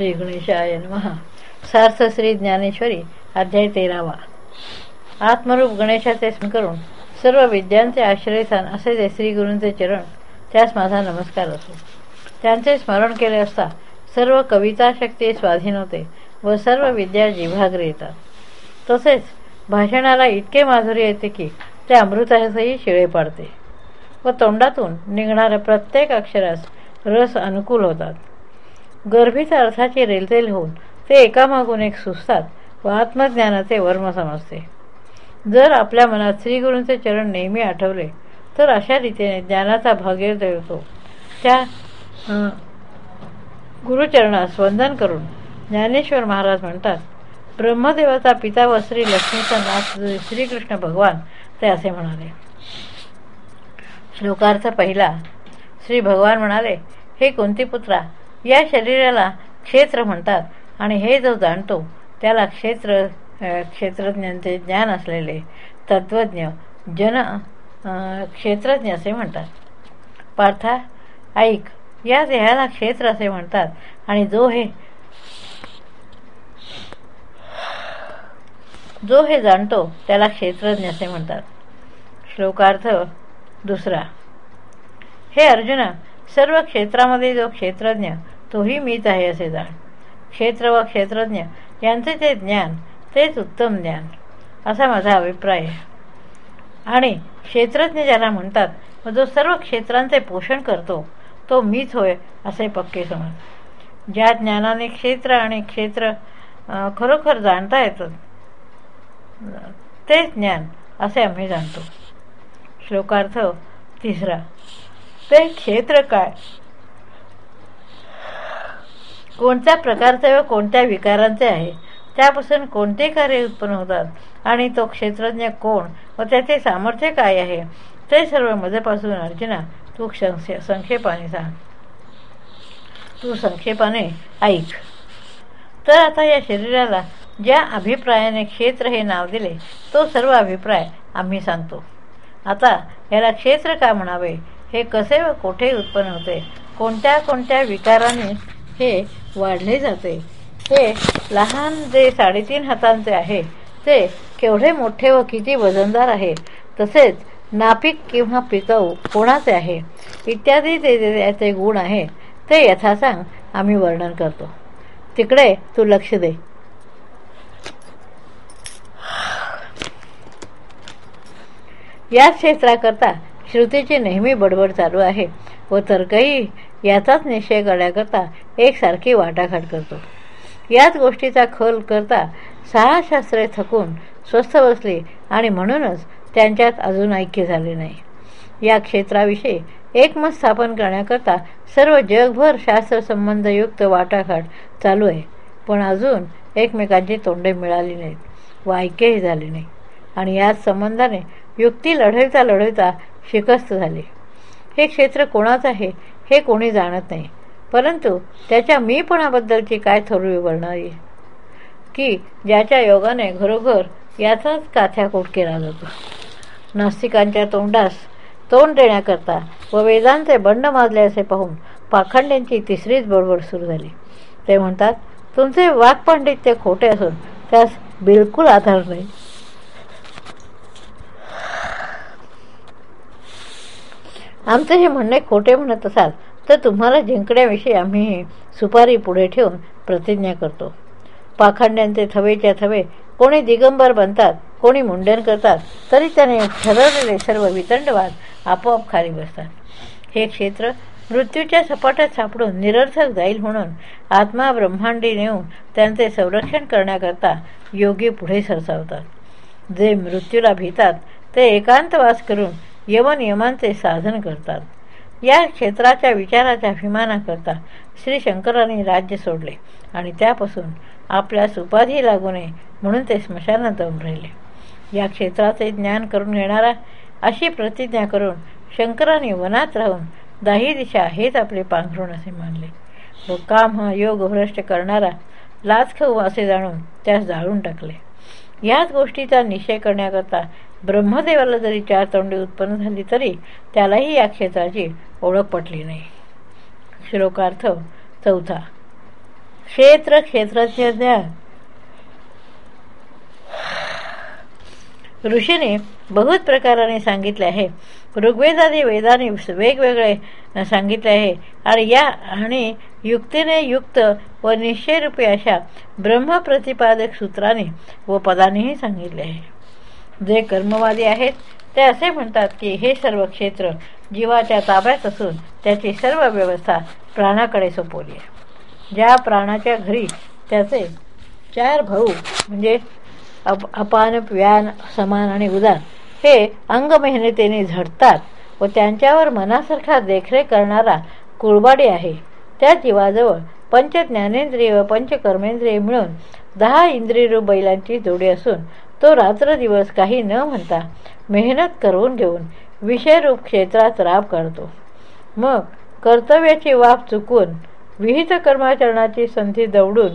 श्री गणेशाय महा सार्थ श्री ज्ञानेश्वरी अध्याय तेरावा आत्मरूप गणेशाचे स्मरण करून सर्व विद्यांचे आश्रयस्थान असे जे श्री गुरूंचे चरण त्यास माझा नमस्कार असो त्यांचे स्मरण केले असता सर्व कविता शक्ती स्वाधीन होते व सर्व विद्या जिव्हाग्र येतात तसेच भाषणाला इतके माधुर्य येते की ते अमृतासही शिळे पाडते व तोंडातून निघणाऱ्या प्रत्येक अक्षरास रस अनुकूल होतात गर्भित अर्थाची रेलतेल होऊन ते एकामागून एक सुचतात व आत्मज्ञानाचे वर्म समजते. जर आपल्या मनात श्रीगुरूंचे चरण नेहमी आठवले तर अशा रीतीने ज्ञानाचा भाग्योदय देतो त्या गुरुचरणास वंदन करून ज्ञानेश्वर महाराज म्हणतात ब्रह्मदेवाचा पिता व श्री लक्ष्मीचा नाथ श्रीकृष्ण भगवान ते असे म्हणाले. श्लोकार्थ पहिला श्री भगवान म्हणाले हे पुत्रा या शरीराला क्षेत्र म्हणतात. आणि हे जो जाणतो त्याला क्षेत्र क्षेत्रज्ञांचे ज्ञान असलेले तत्त्वज्ञ जन क्षेत्रज्ञ असे म्हणतात. पार्था ऐक या देहाला क्षेत्र असे म्हणतात. आणि जो हे जो हे जाणतो त्याला क्षेत्रज्ञ असे म्हणतात. श्लोकार्थ दुसरा. हे अर्जुना सर्व क्षेत्रामध्ये जो क्षेत्रज्ञ तोही मीच आहे असे जाण. क्षेत्र व क्षेत्रज्ञ यांचे ते ज्ञान तेच उत्तम ज्ञान असा माझा अभिप्राय आहे. आणि क्षेत्रज्ञ ज्याला म्हणतात व जो सर्व क्षेत्रांचे पोषण करतो तो मीच होय असे पक्के समज. ज्या ज्ञानाने क्षेत्र आणि क्षेत्र खरोखर जाणता येतं तेच ज्ञान असे आम्ही जाणतो. श्लोकार्थ तिसरा. ते क्षेत्र काय? कोणत्या प्रकारचे व कोणत्या विकारांचे आहे? त्यापासून कोणते कार्य उत्पन्न होतात? आणि तो क्षेत्रज्ञ कोण? व त्याचे सामर्थ्य काय आहे? ते सर्व मध्येपासून अर्जुना तू संक्षेपाने सांग. तू संक्षेपाने ऐक. तर आता या शरीराला ज्या अभिप्रायाने क्षेत्र हे नाव दिले तो सर्व अभिप्राय आम्ही सांगतो. आता याला क्षेत्र का म्हणावे? हे कसे व कोठे उत्पन्न होते? कोणत्या कोणत्या विकाराने हे वाढले जाते. हे लहान जे साडेतीन हातांचे आहे ते केवढे मोठे व किती वजनदार आहे तसेच नापिक किंवा पिकाऊ कोणाचे आहे इत्यादी ते त्याचे गुण आहे ते यथासांग आम्ही वर्णन करतो. तिकडे तू लक्ष दे. या क्षेत्राकरता श्रुतीची नेहमी बडबड चालू आहे व तर्कही याचाच निश्चय करण्याकरता एकसारखी वाटाघाट करतो. याच गोष्टीचा खल करता सहा शास्त्रे थकून स्वस्थ बसली आणि म्हणूनच त्यांच्यात अजून ऐक्य झाले नाही. या क्षेत्राविषयी एकमत स्थापन करण्याकरता सर्व जगभर शास्त्रसंबंधयुक्त वाटाघाट चालू आहे. पण अजून एकमेकांची तोंडे मिळाली नाहीत व ऐक्यही झाले नाही. आणि याच संबंधाने युक्ती लढवता लढवता शिकस्त झाली. हे क्षेत्र कोणाचं आहे हे कोणी जाणत नाही. परंतु त्याच्या मीपणाबद्दलची काय थोरवी वर्णावी की ज्याच्या योगाने घरोघर याचाच काथ्याकोट केला जातो. नास्तिकांच्या तोंडास तोंड देण्याकरता व वेदांचे बंड माजले असे पाहून पाखंड्यांची तिसरीच बडबड सुरू झाली. ते म्हणतात तुमचे वाकपांडित्य खोटे असून त्यास बिलकुल आधार नाही. आमचे हे म्हणणे खोटे म्हणत असाल तर तुम्हाला जिंकण्याविषयी आम्ही सुपारी पुढे ठेवून प्रतिज्ञा करतो. पाखंड्यांचे थवेच्या थवे कोणी दिगंबर बनतात कोणी मुंडन करतात तरी त्याने ठरवलेले सर्व वितंडवाद आपोआप खाली बसतात. हे क्षेत्र मृत्यूच्या सपाट्यात सापडून निरर्थक जाईल म्हणून आत्मा ब्रह्मांडी नेऊन त्यांचे संरक्षण करण्याकरता योगी पुढे सरसावतात. जे मृत्यूला भीतात ते एकांतवास करून यमनियमांचे साधन करतात. या क्षेत्राच्या विचाराच्या अभिमानाकरता श्री शंकरांनी राज्य सोडले आणि त्यापासून आपल्यास उपाधी लागू नये म्हणून ते स्मशानात जाऊन राहिले. या क्षेत्राचे ज्ञान करून घेणारा अशी प्रतिज्ञा करून शंकराने वनात राहून दाही दिशा हेच आपले पांघरुण असे मानले. व काम हा योग भ्रष्ट करणारा लाच खाऊ असे जाणून त्यास जाळून टाकले. याच गोष्टीचा निश्चय करण्याकरता ब्रह्मदेवाला जरी चार तोंडी उत्पन्न झाली तरी त्यालाही या क्षेत्राची ओळख पटली नाही. श्लोकार्थ चौथा. क्षेत्र क्षेत्रज्ञ ऋषीने बहुत प्रकाराने सांगितले आहे. ऋग्वेदादी वेदाने वेगवेगळे सांगितले आहे. आणि या आणि युक्तीने युक्त व निश्चयरूपी अशा ब्रह्मप्रतिपादक सूत्राने व पदानेही सांगितले आहे. जे कर्मवादी आहेत ते असे म्हणतात की हे सर्व क्षेत्र जीवाच्या ताब्यात असून त्याची सर्व व्यवस्था प्राणाकडे सोपवली आहे. ज्या प्राणाच्या घरी त्याचे चार भाऊ म्हणजे अप अपान व्यान समान आणि उदान हे अंग मेहनतीने झडतात व त्यांच्यावर मनासारखा देखरेख करणारा कुळबाडी आहे. त्या जीवाजवळ पंच ज्ञानेंद्रिय व पंचकर्मेंद्रिय मिळून दहा इंद्रियरूप बैलांची जोडी असून तो रात्र दिवस काही न म्हणता मेहनत करून घेऊन विषयरूप क्षेत्रात राब करतो मग कर्तव्याची वाफ चुकून विहित कर्माचरणाची संधी दवडून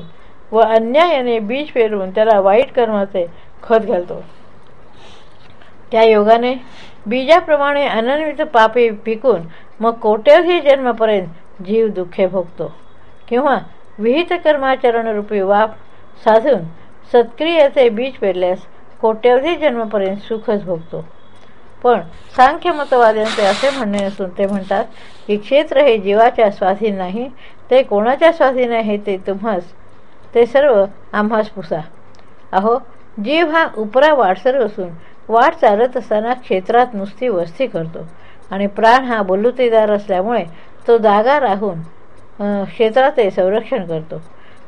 व अन्यायाने बीज पेरून त्याला वाईट कर्माचे खत घालतो. त्या योगाने बीजाप्रमाणे अनन्वित पापी पिकून मग कोट्यावधी जन्मापर्यंत जीव दुःखे भोगतो. किंवा विहित कर्माचरणरूपी वाफ साधून सत्क्रियाचे बीज पेरल्यास कोट्यवधी जन्मापर्यंत सुखच भोगतो. पण सांख्यमतवाद्यांचे असे म्हणणे असून ते म्हणतात की क्षेत्र हे जीवाच्या स्वाधीन नाही ते कोणाच्या स्वाधीन आहे ते तुम्हास ते सर्व आम्हास पुसा. अहो जीव हा उपरा वाटसर असून वाट चालत असताना क्षेत्रात नुसती वस्ती करतो आणि प्राण हा बलुतेदार असल्यामुळे तो जागा राहून क्षेत्राचे संरक्षण करतो.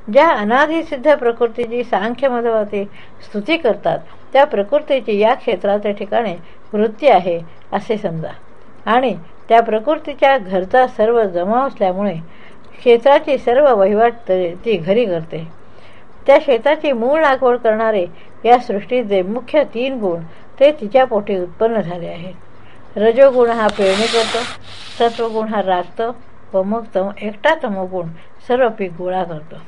ज्या अनाधिसिद्ध प्रकृतीची सांख्यमतवादी स्तुती करतात त्या प्रकृतीची या क्षेत्राच्या ठिकाणी वृत्ती आहे असे समजा. आणि त्या प्रकृतीच्या घरचा सर्व जमा असल्यामुळे क्षेत्राची सर्व वहिवाट ती घरी करते. त्या शेताची मूळ लागवड करणारे या सृष्टीचे मुख्य तीन गुण ते तिच्या पोटी उत्पन्न झाले आहेत. रजोगुण हा पेरणी करतो सत्वगुण हा राखतो व मग तम एकटा तमोगुण सर्व पीक गोळा करतो.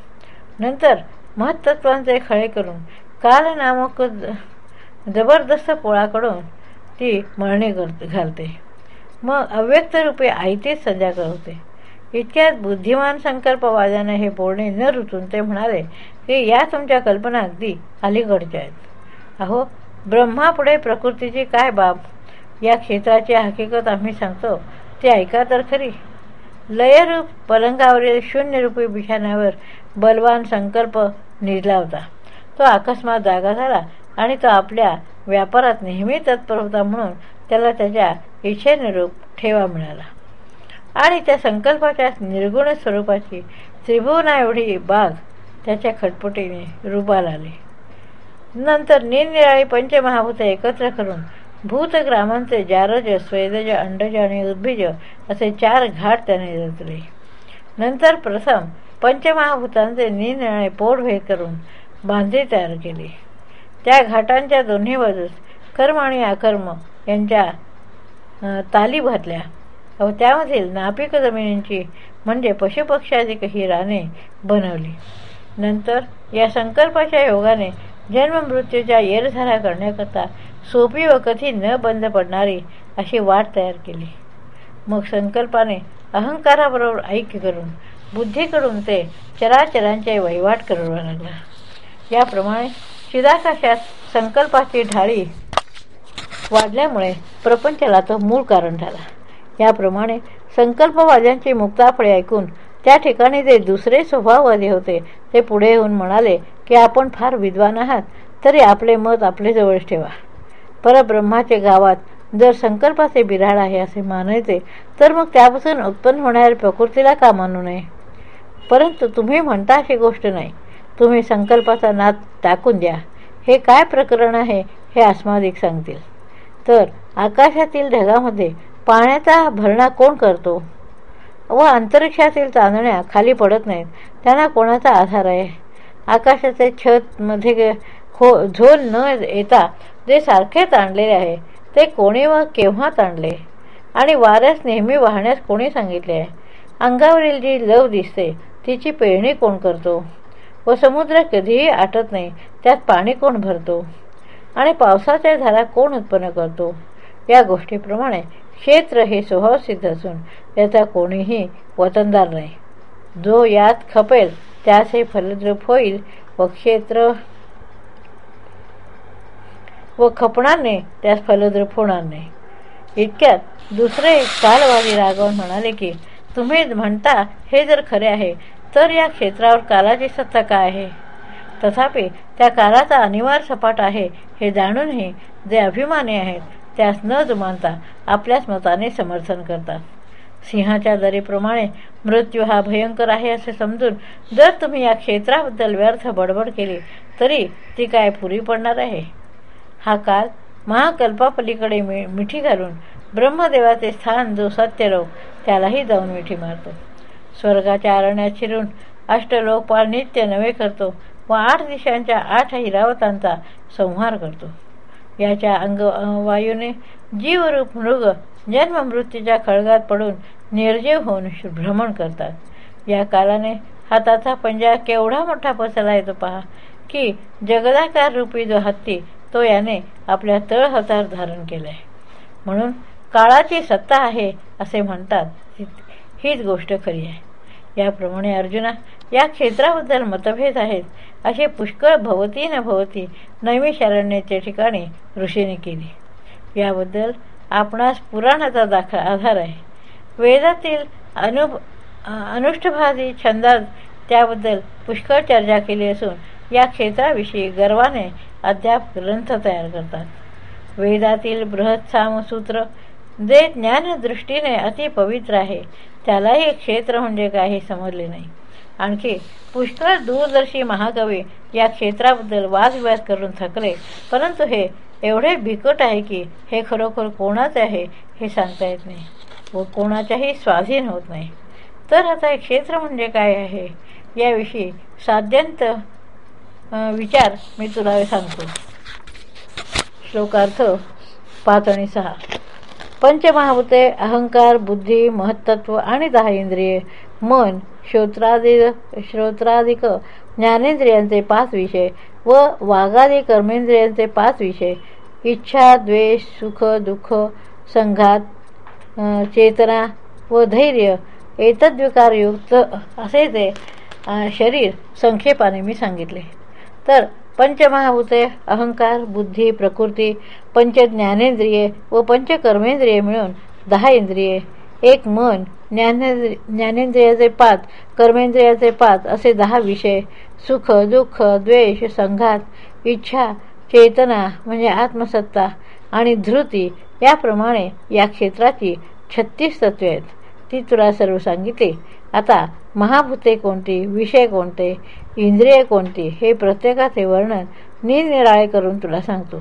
नंतर महत्त्वांचे खळे करून काल नामक जबरदस्त पोळाकडून ती मळणी कर घालते. मग अव्यक्त रूपे आयतीच संध्याकाळ होते इतक्यात बुद्धिमान संकल्पवाद्याने हे बोलणे न रुतून ते म्हणाले की या तुमच्या कल्पना अगदी अलीकडच्या आहेत. अहो ब्रह्मापुढे प्रकृतीची काय बाब? या क्षेत्राची हकीकत आम्ही सांगतो. ते ऐका तर खरी. लयरूप पलंगावरील शून्यरूपी बिछाण्यावर बलवान संकल्प निजला होता. तो अकस्मात जागा झाला. आणि तो आपल्या व्यापारात नेहमी तत्पर होता म्हणून त्याला त्याच्या इच्छेनुरूप ठेवा मिळाला आणि त्या संकल्पाच्या निर्गुण स्वरूपाची त्रिभुवना एवढी बाग त्याच्या खटपटीने रुबाला आली. नंतर निरनिराळी पंचमहाभूत एकत्र करून भूतग्रामांचे जारज स्वेदज अंडज आणि उद्भिज असे चार घाट त्याने रचले. नंतर प्रथम पंचमहाभूतांचे निरनिराळे पोटभेद करून बांधे तयार केली. त्या घाटांच्या दोन्ही बाजूस कर्म आणि अकर्म यांच्या ताली घातल्या व त्यामधील नापिक जमिनींची म्हणजे पशुपक्षादी ही राने बनवली. नंतर या संकल्पाच्या योगाने जन्ममृत्यूच्या येरझारा करण्याकरता सोपी व कथी न बंद पडणारी अशी वाट तयार केली. मग संकल्पाने अहंकाराबरोबर ऐक्य करून बुद्धीकडून ते चराचरांचे वहिवाट करू लागला. याप्रमाणे चिदाकाशात संकल्पाची ढाळी वाढल्यामुळे प्रपंचाला तो मूळ कारण झाला याप्रमाणे संकल्पवाद्यांची मुक्ताफळे ऐकून त्या ठिकाणी जे दुसरे स्वभाववादी होते ते पुढे येऊन म्हणाले की आपण फार विद्वान आहात तरी आपले मत आपले जवळच ठेवा. परब्रह्माचे गावात जर संकल्पाचे बिराड आहे असे मानायचे तर मग त्यापासून उत्पन्न होणाऱ्या प्रकृतीला का मानू नये? परंतु तुम्ही म्हणता अशी गोष्ट नाही. तुम्ही संकल्पाचा नाद टाकून द्या. हे काय प्रकरण आहे हे अस्मादिक सांगतील. तर आकाशातील ढगामध्ये पाण्याचा भरणा कोण करतो? व अंतरिक्षातील चांदण्या खाली पडत नाहीत त्यांना कोणाचा आधार आहे? आकाशाचे छतमध्ये खो झोल न येता जे सारखे ताणलेले आहे ते कोणी व केव्हा ताणले? आणि वाऱ्यास नेहमी वाहण्यास कोणी सांगितले आहे? अंगावरील जी लव दिसते तिची पेरणी कोण करतो? व समुद्र कधीही आटत नाही. त्यात पाणी कोण भरतो? आणि पावसाच्या धारा कोण उत्पन्न करतो? या गोष्टीप्रमाणे क्षेत्र हे स्वभावसिद्ध असून याचा कोणीही वतनदार नाही. जो यात खपेल त्यास हे फलद्रूप होईल व क्षेत्र व खपणार नाही त्यास फलद्रूप होणार नाही. इतक्यात दुसरे कालवादी रागवून म्हणाले की तुम्ही म्हणता हे जर खरे आहे तर या क्षेत्रावर कालाची सत्ता काय आहे. तथापि त्या कालाचा अनिवार्य सपाट आहे हे जाणूनही जे अभिमानी आहेत त्यास न जुमानता आपल्याच मताने समर्थन करतात. सिंहाच्या दरीप्रमाणे मृत्यू हा भयंकर आहे असे समजून जर तुम्ही या क्षेत्राबद्दल व्यर्थ बडबड केली तरी ती काय पुरी पडणार आहे? हा काल महाकल्पापलीकडे मि मिठी घालून ब्रह्मदेवाचे स्थान जो सत्यरोग त्यालाही जाऊन मिठी मारतो. स्वर्गाच्या अरण्यात शिरून अष्टलोकपाल नित्य नवे करतो व आठ दिशांच्या आठ हिरावतांचा संहार करतो. याच्या अंग वायूने जीवरूप मृग जन्ममृत्यूच्या खळगात पडून निर्जीव होऊन भ्रमण करतात. या कालाने हाताचा पंजा केवढा मोठा पसरला येतो पहा की जगदाकार रूपी जो हत्ती तो याने आपल्या तळहातावर धारण केलाय. म्हणून काळाची सत्ता आहे असे म्हणतात. हीच गोष्ट खरी आहे. याप्रमाणे अर्जुना या क्षेत्राबद्दल मतभेद आहेत. असे पुष्कळ भवती न भवती नैमिषारण्याच्या ठिकाणी ऋषीने केली. याबद्दल आपणास पुराणाचा दाखला आधार आहे. वेदातील अनु अनुष्ठभादी छंदात त्याबद्दल पुष्कळ चर्चा केली असून या क्षेत्राविषयी गर्वाने अद्याप ग्रंथ तयार करतात. वेदातील बृहत सामसूत्र जे ज्ञानदृष्टीने अति पवित्र आहे त्यालाही क्षेत्र म्हणजे काय हे समजले नाही. आणखी पुष्कळ दूरदर्शी महाकवी या क्षेत्राबद्दल वादविवाद करून थकले परंतु हे एवढे बिकट आहे की हे खरोखर कोणाचे आहे हे सांगता येत नाही. व कोणाच्याही स्वाधीन होत नाही. तर आता हे क्षेत्र म्हणजे काय आहे? याविषयी साध्यंत विचार मी तुला सांगतो. श्लोकार्थ पाच आणि सहा. पंचमहाभूते अहंकार बुद्धी महत्त्व आणि दहा इंद्रिये मन श्रोत्रादी श्रोत्राधिक ज्ञानेंद्रियांचे पाच विषय व वाघादी कर्मेंद्रियांचे पाच विषय. इच्छा द्वेष सुख दुःख संघात चेतना व धैर्य एतद्विकारयुक्त असे ते शरीर संक्षेपाने मी सांगितले. तर पंचमहाभूते अहंकार बुद्धी प्रकृती पंच ज्ञानेंद्रिये व पंच कर्मेंद्रिये मिळून दहा इंद्रिये. एक मन ज्ञानेंद्रिय ज्ञानेंद्रियाचे पाच कर्मेंद्रियाचे पाच असे दहा विषय. सुख दुःख द्वेष संघात इच्छा चेतना म्हणजे आत्मसत्ता आणि धृती याप्रमाणे या क्षेत्राची छत्तीस तत्वे आहेत. ती तुला सर्व सांगितली. आता महाभूते कोणती विषय कोणते इंद्रिय कोणती हे प्रत्येकाचे वर्णन निरनिराळे करून तुला सांगतो.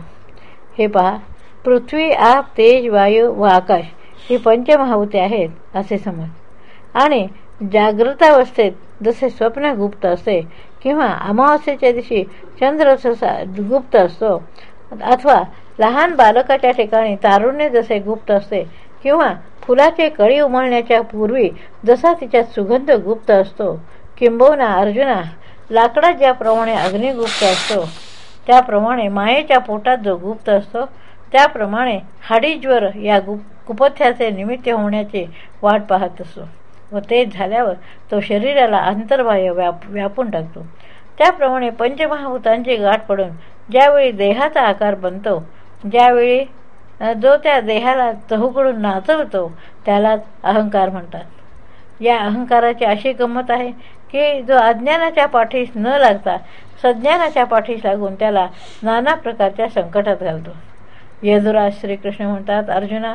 हे पहा पृथ्वी आप तेज वायू व आकाश ही पंचमहाभूते आहेत असे समज. आणि जागृतावस्थेत जसे स्वप्न गुप्त असते किंवा अमावस्येच्या दिवशी चंद्र जसा गुप्त असतो अथवा लहान बालकाच्या ठिकाणी तारुण्य जसे गुप्त असते किंवा फुलाचे कळी उमळण्याच्या पूर्वी जसा तिच्यात सुगंध गुप्त असतो किंबहुना अर्जुना लाकडात ज्याप्रमाणे अग्निगुप्त असतो त्याप्रमाणे मायेच्या पोटात जो गुप्त असतो त्याप्रमाणे हाडीज्वर या गुप कुपथ्याचे निमित्त होण्याचे वाट पाहत असतो व ते झाल्यावर तो शरीराला अंतर्बाह्य व्याप व्यापून टाकतो. त्याप्रमाणे पंचमहाभूतांची गाठ पडून ज्यावेळी देहाचा आकार बनतो ज्यावेळी जो त्या देहाला चहूकडून नाचवतो त्यालाच अहंकार म्हणतात. या अहंकाराची अशी गंमत आहे की जो अज्ञानाच्या पाठीस न लागता सज्ञानाच्या पाठीस लागून त्याला नाना प्रकारच्या संकटात घालतो. यदुराज श्रीकृष्ण म्हणतात अर्जुना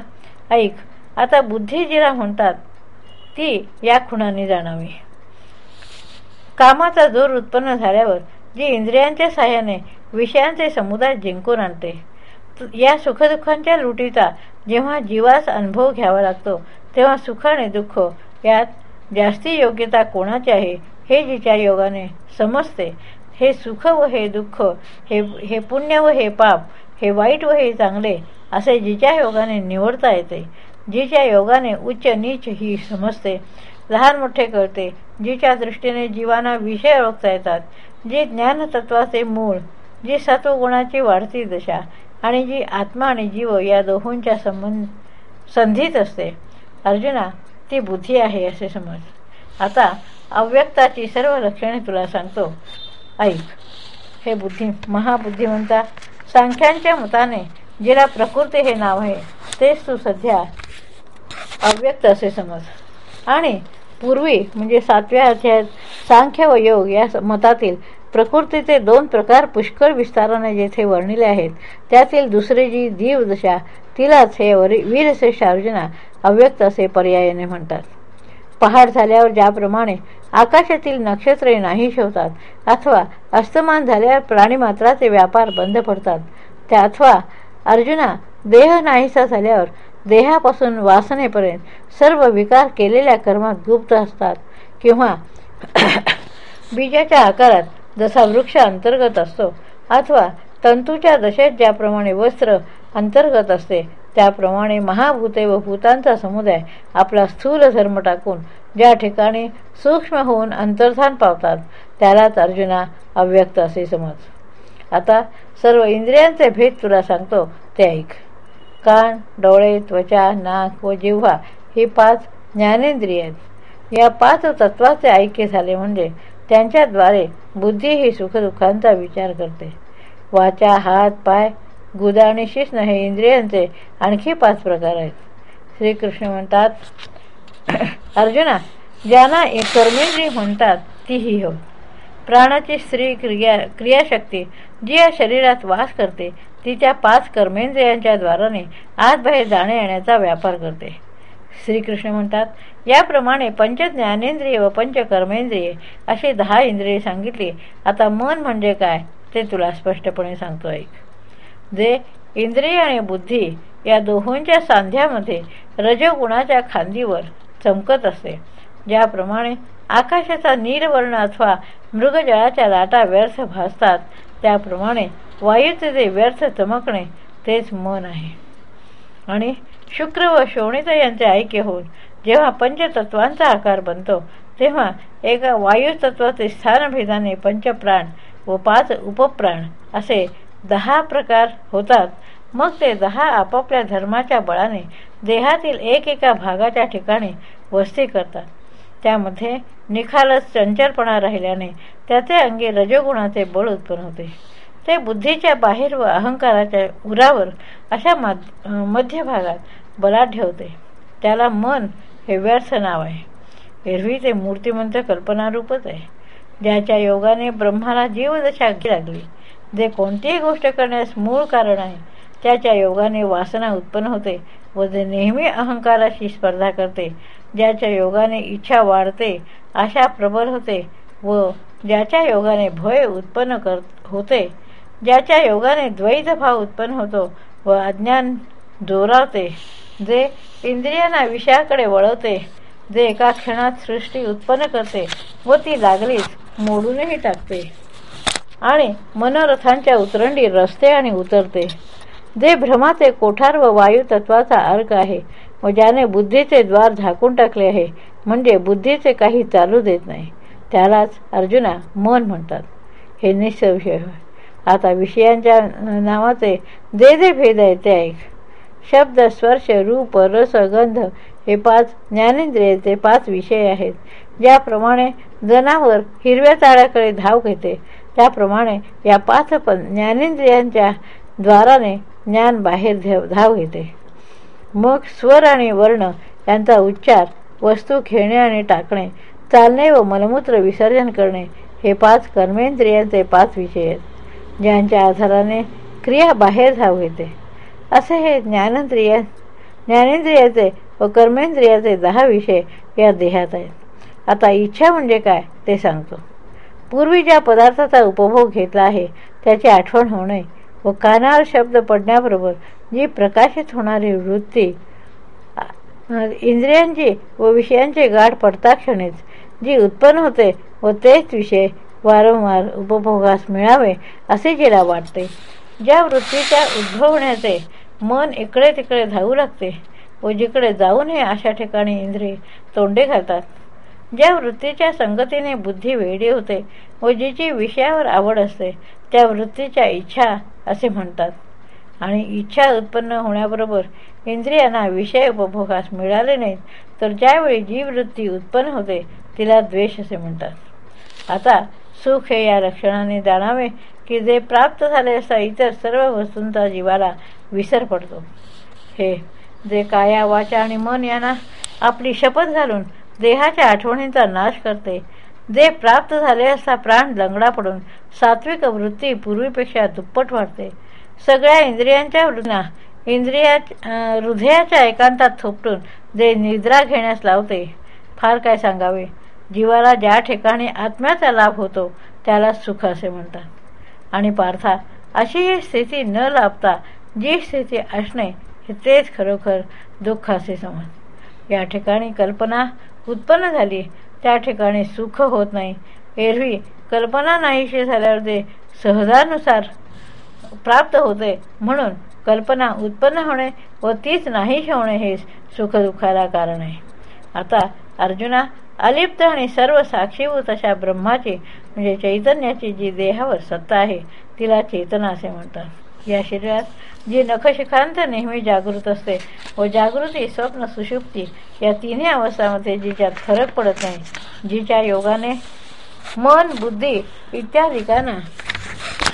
ऐक आता बुद्धिजीरा म्हणतात ती या खुणाने जाणावी. कामाचा जोर उत्पन्न झाल्यावर जी इंद्रियांच्या साह्याने विषयांचे समुदाय जिंकून आणते या सुखदुःखांच्या लुटीचा जेव्हा जीवास अनुभव घ्यावा लागतो तेव्हा सुख आणि दुःख यात जास्ती योग्यता कोणाची आहे हे जिच्या योगाने समजते. हे सुख व हे दुःख हे हे पुण्य व हे पाप हे वाईट व हे चांगले असे जिच्या योगाने निवडता येते. जिच्या योगाने उच्च नीच ही समजते. लहान मोठे कळते जिच्या दृष्टीने जीवांना विषय ओळखता येतात. जी ज्ञानतत्वाचे मूळ जी सत्वगुणाची वाढती दशा आणि जी आत्मा आणि जीव या दोहोंच्या संबंध संधीत असते. अर्जुना ती बुद्धी आहे असे समज. आता अव्यक्ताची सर्व लक्षणे तुला सांगतो. ऐक. हे बुद्धी महाबुद्धिमंता सांख्यांच्या मताने जिला प्रकृती हे नाव आहे तेच तू सध्या अव्यक्त असे समज. आणि पूर्वी म्हणजे सातव्या अध्यायात सांख्य व योग या मतातील प्रकृतीचे दोन प्रकार पुष्कळ विस्ताराने जेथे वर्णिले आहेत त्यातील दुसरी जी दीवदशा तिलाच हे वीरश्रेष्ठ अर्जुना अव्यक्त असे पर्यायाने म्हणतात. पहाड झाल्यावर ज्याप्रमाणे आकाशातील नक्षत्रे नाही होतात अथवा अस्तमान झाल्यावर प्राणीमात्राचे व्यापार बंद पडतात त्या अथवा अर्जुना देह नाहीसा झाल्यावर देहापासून वासनेपर्यंत सर्व विकार केलेल्या कर्मात गुप्त असतात किंवा बीजाच्या आकारात जसा वृक्ष अंतर्गत असतो अथवा तंतूच्या दशेत ज्याप्रमाणे वस्त्र अंतर्गत असते त्याप्रमाणे महाभूते व भूतांचा समुदाय आपला स्थूल धर्म टाकून ज्या ठिकाणी सूक्ष्म होऊन अंतर्धान पावतात त्यालाच अर्जुना अव्यक्त असे समज. आता सर्व इंद्रियांचे भेद तुला सांगतो ते ऐक. कान डोळे त्वचा नाक व जिव्हा ही पाच ज्ञानेंद्रिय आहेत. या पाच तत्वाचे ऐक्य झाले म्हणजे त्यांच्याद्वारे बुद्धी ही सुखदुःखांचा विचार करते. वाचा हात पाय गुदा आणि शिष्ण हे इंद्रियांचे आणखी पाच प्रकार आहेत. श्रीकृष्ण म्हणतात अर्जुना ज्यांना कर्मेंद्रिय म्हणतात तीही हो. प्राणाची स्त्री क्रिया क्रियाशक्ती जी या शरीरात वास करते ती त्या पाच कर्मेंद्रियांच्या द्वाराने आतबाहेर जाणे येण्याचा व्यापार करते. श्रीकृष्ण म्हणतात याप्रमाणे पंच ज्ञानेंद्रिय व पंच कर्मेंद्रिये अशी दहा इंद्रिये सांगितली. आता मन म्हणजे काय ते तुला स्पष्टपणे सांगतो ऐक जे इंद्रिय आणि बुद्धी या दोहोंच्या सांध्यामध्ये रजगुणाच्या खांदीवर चमकत असते. ज्याप्रमाणे आकाशाचा नीलवर्ण अथवा मृगजळाच्या लाटा व्यर्थ भासतात त्याप्रमाणे वायूचे जे व्यर्थ चमकणे तेच मन आहे. आणि शुक्र व शोणित यांचे ऐक्य होऊन जेव्हा पंचतत्वांचा आकार बनतो तेव्हा एका वायुतत्वाचे स्थानभेदाने पंचप्राण व पाच उपप्राण असे दहा प्रकार होतात. मग ते दहा आपापल्या धर्माच्या बळाने देहातील एक एका भागाच्या ठिकाणी वस्ती करतात. त्यामध्ये निखालच चंचलपणा राहिल्याने त्याचे अंगी रजोगुणाचे बळ उत्पन्न होते. ते बुद्धीच्या बाहेर व अहंकाराच्या उरावर अशा मध्य भागात बलाढ्य ठेवते त्याला मन हे व्यर्थ नाव आहे. एरवी ते मूर्तिमंत कल्पनारूपच आहे. ज्याच्या योगाने ब्रह्माला जीवदशा लागली. जे कोणतीही गोष्ट करण्यास मूळ कारण आहे त्याच्या योगाने वासना उत्पन्न होते व जे नेहमी अहंकाराशी स्पर्धा करते ज्याच्या योगाने इच्छा वाढते आशा प्रबल होते व ज्याच्या योगाने भय उत्पन्न कर होते ज्याच्या योगाने द्वैत भाव उत्पन्न होतो व अज्ञान जोरावते जे इंद्रियांना विषयाकडे वळवते जे एका क्षणात सृष्टी उत्पन्न करते व ती लागलीच मोडूनही टाकते. आणि मनोरथांच्या उतरंडी रस्ते आणि उतरते. जे भ्रमाचे कोठार व वायू तत्वाचा अर्क आहे व ज्याने बुद्धीचे द्वार झाकून टाकले आहे म्हणजे बुद्धीचे काही चालू देत नाही. त्यालाच अर्जुना मन म्हणतात. हे निसंशय. आता विषयांच्या नावाचे जे जे भेद आहे ते ऐक. शब्द स्पर्श रूप रस गंध हे पाच ज्ञानेंद्रियाचे पाच विषय आहेत. ज्याप्रमाणे जनावर हिरव्या ताळ्याकडे धाव घेते त्याप्रमाणे या पाच पण ज्ञानेंद्रियांच्या द्वाराने ज्ञान बाहेर धाव घेते. मग स्वर आणि वर्ण यांचा उच्चार वस्तू खेळणे आणि टाकणे चालणे व मलमूत्र विसर्जन करणे हे पाच कर्मेंद्रियांचे पाच विषय आहेत. ज्यांच्या आधाराने क्रिया बाहेर धाव घेते असे हे ज्ञानेंद्रिय ज्ञानेंद्रियाचे व कर्मेंद्रियाचे दहा विषय या देहात आहेत. आता इच्छा म्हणजे काय ते सांगतो. पूर्वी ज्या पदार्थाचा उपभोग घेतला आहे त्याची आठवण होणे व कानावर शब्द पडण्याबरोबर जी प्रकाशित होणारी वृत्ती इंद्रियांची व विषयांचे गाठ पडता क्षणीच जी उत्पन्न होते व तेच विषय वारंवार उपभोगास मिळावे असे जिला वाटते. ज्या वृत्तीच्या उद्भवण्याचे मन इकडे तिकडे धावू लागते व जिकडे जाऊन हे अशा ठिकाणी इंद्रिय तोंडे घालतात. ज्या वृत्तीच्या संगतीने बुद्धी वेडी होते व जिची विषयावर आवड असते त्या वृत्तीच्या इच्छा असे म्हणतात. आणि इच्छा उत्पन्न होण्याबरोबर इंद्रियांना विषय उपभोगास मिळाले नाहीत तर ज्यावेळी जी वृत्ती उत्पन्न होते तिला द्वेष असे म्हणतात. आता सुख हे या लक्षणाने जाणावे की जे प्राप्त झाले असता इतर सर्व वस्तूंचा जीवाला विसर पडतो. हे जे काया वाचा आणि मन यांना आपली शपथ घालून देहाच्या आठवणींचा नाश करते जे प्राप्त झाले असता प्राण लंगडा पडून सात्विक वृत्ती पूर्वीपेक्षा दुप्पट वाढते. सगळ्या इंद्रियांच्या वृत्तींना इंद्रिया हृदयाच्या एकांतात थोपटून जे निद्रा घेण्यास लावते फार काय सांगावे? जीवाला ज्या ठिकाणी आत्म्याचा लाभ होतो त्याला सुख असे म्हणतात. आणि पार्था अशी ही स्थिती न लाभता जी स्थिती असणे हे तेच खरोखर दुःख असे समज. या ठिकाणी कल्पना उत्पन्न झाली त्या ठिकाणी सुख होत नाही. एरवी कल्पना नाहीशी झाल्यावर ते सहजानुसार प्राप्त होते म्हणून कल्पना उत्पन्न होणे व तीच नाहीशी होणे हे सुखदुःखाला कारण आहे. आता अर्जुना अलिप्त आणि सर्व साक्षीभूत अशा ब्रह्माची म्हणजे चैतन्याची जी देहावर सत्ता आहे तिला चेतना असे म्हणतात. या शरीरात जी नखशिखांत नेहमी जागृत असते व जागृती स्वप्न सुषुप्ती या तिन्ही अवस्थामध्ये जिच्यात फरक पडत नाही जिच्या योगाने मन बुद्धी इत्यादिकांना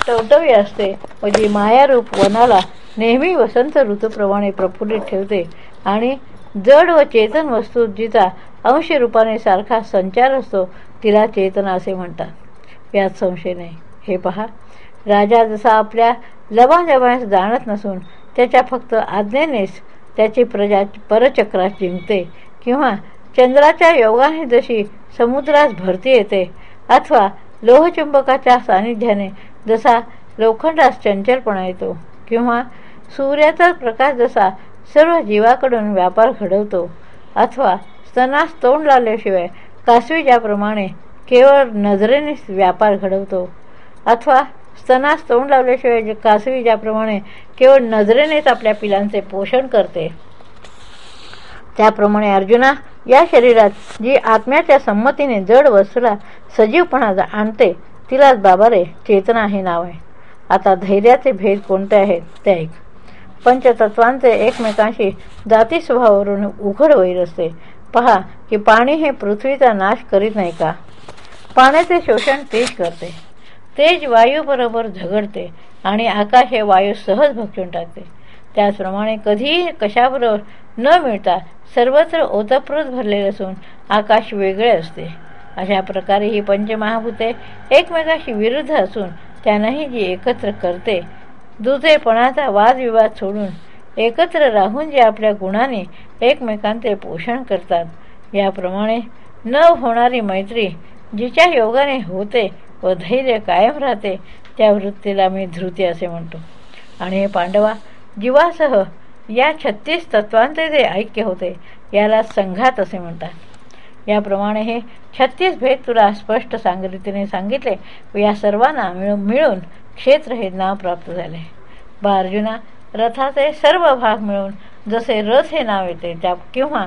टवटवी असते व जी मायारूप वनाला नेहमी वसंत ऋतूप्रमाणे प्रफुल्लित ठेवते आणि जड व चेतन वस्तू जिचा अंश रूपाने सारखा संचार असतो तिला चेतना असे म्हणतात. यात संशय नाही. हे पहा राजा जसा आपल्या लबाजबास जाणत नसून त्याच्या फक्त आज्ञेनेच त्याची प्रजा परचक्रास जिंकते किंवा चंद्राच्या योगाने जशी समुद्रास भरती येते अथवा लोहचुंबकाच्या सानिध्याने जसा लोखंडास चंचलपणा येतो किंवा सूर्याचा प्रकाश जसा सर्व जीवाकडून व्यापार घडवतो अथवा स्तनास तोंड लावल्याशिवाय कासवी ज्याप्रमाणे केवळ नजरेनेच व्यापार घडवतो. अथवा स्तनास तोंड लावल्याशिवाय कासवी ज्याप्रमाणे केवळ नजरेनेच आपल्या पिलांचे पोषण करते. त्याप्रमाणे अर्जुना या शरीरात जी आत्म्याच्या संमतीने जड वस्तूला सजीवपणा आणते तिलाच बाबा रे चेतना हे नाव आहे. आता धैर्याचे भेद कोणते आहेत ते ऐक. पंचतत्वांचे एकमेकांशी जाती स्वभावावरून उघड वैर असते पहा की पाणी हे पृथ्वीचा नाश करीत नाही का? पाण्याचे शोषण तेज करते. तेज वायूबरोबर झगडते आणि आकाश हे वायू सहज भक्षून टाकते. त्याचप्रमाणे कधीही कशाबरोबर न मिळता सर्वत्र ओतप्रोत भरलेले असून आकाश वेगळे असते. अशा प्रकारे ही पंचमहाभूते एकमेकाशी विरुद्ध असून त्यांनाही जी एकत्र करते दुधेपणाचा वादविवाद सोडून एकत्र राहून जे आपल्या गुणाने एकमेकांचे पोषण करतात. याप्रमाणे न होणारी मैत्री जिच्या योगाने होते व धैर्य कायम राहते त्या वृत्तीला मी धृती असे म्हणतो. आणि हे पांडवा जीवासह या छत्तीस तत्वांचे जे ऐक्य होते याला संघात असे म्हणतात. याप्रमाणे हे छत्तीस भेद तुला स्पष्ट सांगतीने सांगितले व या सर्वांना मिळून मिळून क्षेत्र हे नाव प्राप्त झाले. बा अर्जुना रथाचे सर्व भाग मिळून जसे रथ हे नाव येते त्या किंवा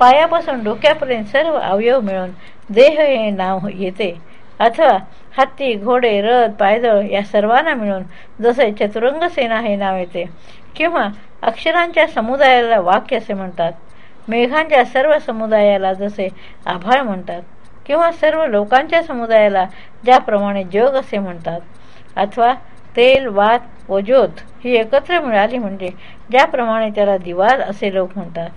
पायापासून डोक्यापर्यंत सर्व अवयव मिळून देह हे नाव येते. अथवा हत्ती घोडे रथ पायदळ या सर्वांना मिळून जसे चतुरंग सेना हे नाव येते किंवा अक्षरांच्या समुदायाला वाक्य असे म्हणतात. मेघांच्या सर्व समुदायाला जसे आभाळ म्हणतात किंवा सर्व लोकांच्या समुदायाला ज्याप्रमाणे जग असे म्हणतात. अथवा तेल वात व ज्योत ही एकत्र मिळाली म्हणजे ज्याप्रमाणे त्याला दिवार असे लोक म्हणतात.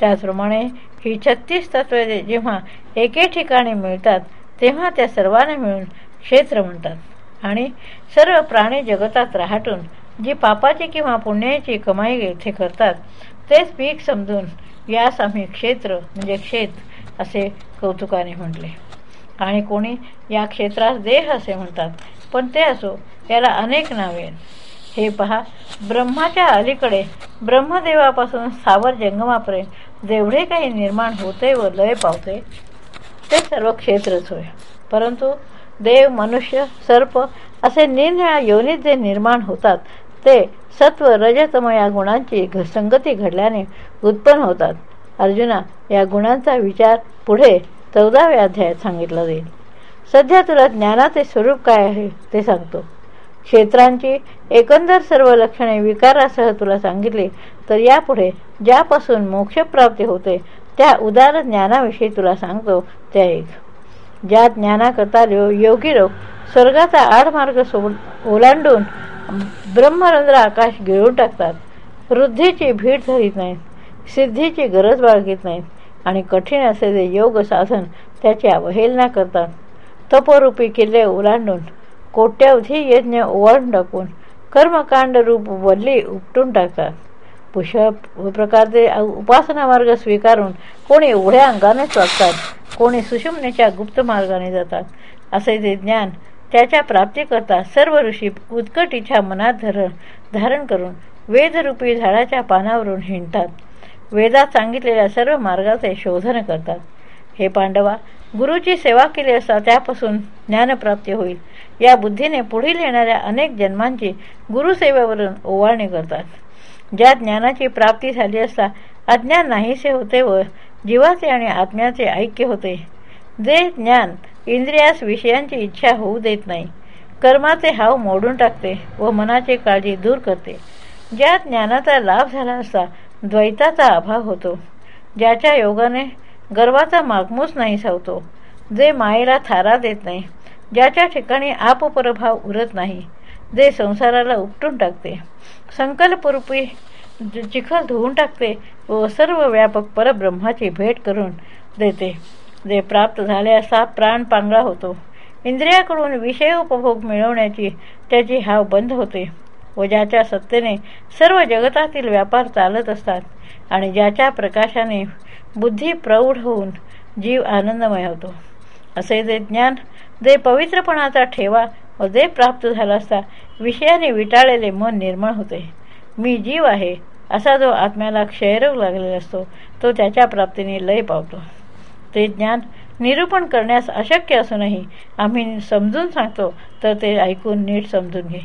त्याचप्रमाणे ही छत्तीस तत्वे जेव्हा एके ठिकाणी मिळतात तेव्हा त्या सर्वांना मिळून क्षेत्र म्हणतात. आणि सर्व प्राणी जगतात राहटून जी पापाची किंवा पुण्याची कमाई येथे करतात तेच पीक समजून यास आम्ही क्षेत्र म्हणजे क्षेत्र असे कौतुकाने म्हटले. आणि कोणी या क्षेत्रास देह असे म्हणतात पण ते असो याला अनेक नावे हे पहा ब्रह्माच्या अलीकडे ब्रह्मदेवापासून सावर जंगमापर्यंत जेवढे काही निर्माण होते व लय पावते ते सर्व क्षेत्रच होय. परंतु देव मनुष्य सर्प असे निरनिळ्या योनीत जे निर्माण होतात ते सत्व रजतम या गुणांची संगती घडल्याने उत्पन्न होतात. अर्जुना या गुणांचा विचार पुढे चौदाव्या अध्यायात सांगितला जाईल. सध्या तुला ज्ञानाचे स्वरूप काय आहे ते सांगतो. क्षेत्रांची एकंदर सर्व लक्षणे विकारासह तुला सांगितले तर यापुढे ज्यापासून मोक्षप्राप्ती होते त्या उदार ज्ञानाविषयी तुला सांगतो त्या एक. ज्या ज्ञानाकरता योगी लोक स्वर्गाचा आडमार्ग सोड ओलांडून ब्रह्मरंध्र आकाश गिळून टाकतात वृद्धीची भीड धरीत नाहीत सिद्धीची गरज बाळगीत नाहीत आणि कठीण असलेले योग साधन त्याची अवहेलना करतात तपोरूपी किल्ले ओलांडून कोट्यावधी यज्ञ ओवाळून टाकून कर्मकांड रूप वल्ली उपटून टाकतात. पुष्प प्रकारचे उपासना मार्ग स्वीकारून कोणी उघड्या अंगानेच वागतात कोणी सुषुम्नेच्या गुप्त मार्गाने जातात. असे जे ज्ञान त्याच्या प्राप्तीकरता सर्व ऋषी उत्कटीच्या मनात धरण धारण करून वेदरूपी झाडाच्या पानावरून हिंडतात. वेदात सांगितलेल्या सर्व मार्गाचे शोधन करतात. हे पांडवा गुरुची सेवा केली असता त्यापासून ज्ञानप्राप्ती होईल. या बुद्धीने पुढील येणाऱ्या अनेक जन्मांची गुरुसेवेवरून ओवाळणी करतात. ज्या ज्ञानाची प्राप्ती झाली असता अज्ञान नाहीसे होते व जीवाचे आणि आत्म्याचे ऐक्य होते. जे ज्ञान इंद्रियास विषयांची इच्छा होऊ देत नाही कर्माचे हाव मोडून टाकते व मनाची काळजी दूर करते. ज्या ज्ञानाचा लाभ झाला असता द्वैताचा अभाव होतो. ज्याच्या योगाने गर्वाचा मागमूस नाही सावतो. जे मायेला थारा देत नाही ज्याच्या ठिकाणी आपपरभाव उरत नाही जे संसाराला उपटून टाकते. संकल्परूपी चिखल धुवून टाकते व सर्व व्यापक परब्रह्माची भेट करून देते. जे प्राप्त झाले असता प्राण पांगळा होतो. इंद्रियाकडून विषय उपभोग मिळवण्याची त्याची हाव बंद होते. व ज्याच्या सत्तेने सर्व जगतातील व्यापार चालत असतात आणि ज्याच्या प्रकाशाने बुद्धी प्रौढ होऊन जीव आनंदमय होतो. असे जे ज्ञान जे पवित्रपणाचा ठेवा व जे प्राप्त झाला असता विषयाने विटाळलेले मन निर्मळ होते. मी जीव आहे असा जो आत्म्याला क्षयरोग लागलेला असतो तो त्याच्या प्राप्तीने लय पावतो. ते ज्ञान निरूपण करण्यास अशक्य असूनही आम्ही समजून सांगतो तर ते ऐकून नीट समजून घे.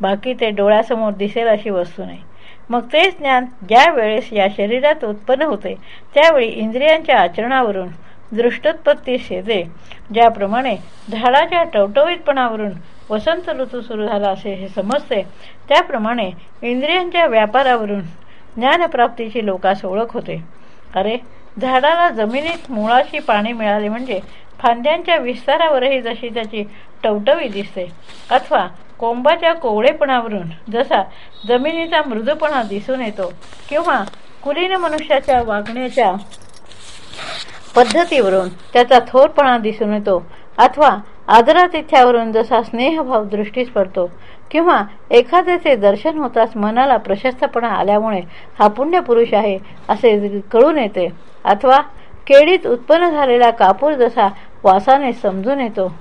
बाकी ते डोळ्यासमोर दिसेल अशी वस्तू नाही. मग तेच ज्ञान ज्या वेळेस या शरीरात उत्पन्न होते त्यावेळी इंद्रियांच्या आचरणावरून दृष्टोत्पत्तीस येते ज्याप्रमाणे झाडाच्या टवटवीतपणावरून वसंत ऋतू सुरू झाला असे हे समजते त्याप्रमाणे इंद्रियांच्या व्यापारावरून ज्ञानप्राप्तीची लोकास ओळख होते. अरे झाडाला जमिनीत मुळाशी पाणी मिळाले म्हणजे फांद्यांच्या विस्तारावरही जशी त्याची टवटवी दिसते अथवा कोंबाच्या कोवळेपणावरून जसा जमिनीचा मृदूपणा दिसून येतो किंवा कुलीन मनुष्याच्या वागण्याच्या पद्धतीवरून त्याचा थोरपणा दिसून येतो अथवा आदरातिथ्यावरून जसा स्नेहभाव दृष्टीस पडतो किंवा एखाद्याचे दर्शन होताच मनाला प्रशस्तपणा आल्यामुळे हा पुण्यपुरुष आहे असे कळून येते अथवा केळीत उत्पन्न झालेला कापूर जसा वासाने समजून येतो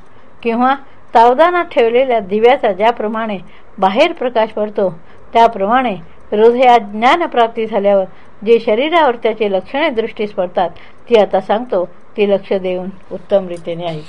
किंवा सावधानात ठेवलेल्या दिव्याचा ज्याप्रमाणे बाहेर प्रकाश पडतो त्याप्रमाणे हृदयात ज्ञानप्राप्ती झाल्यावर जे शरीरावर त्याची लक्षणे दृष्टीस पडतात ती आता सांगतो ती लक्ष देऊन उत्तम रीतीने आहे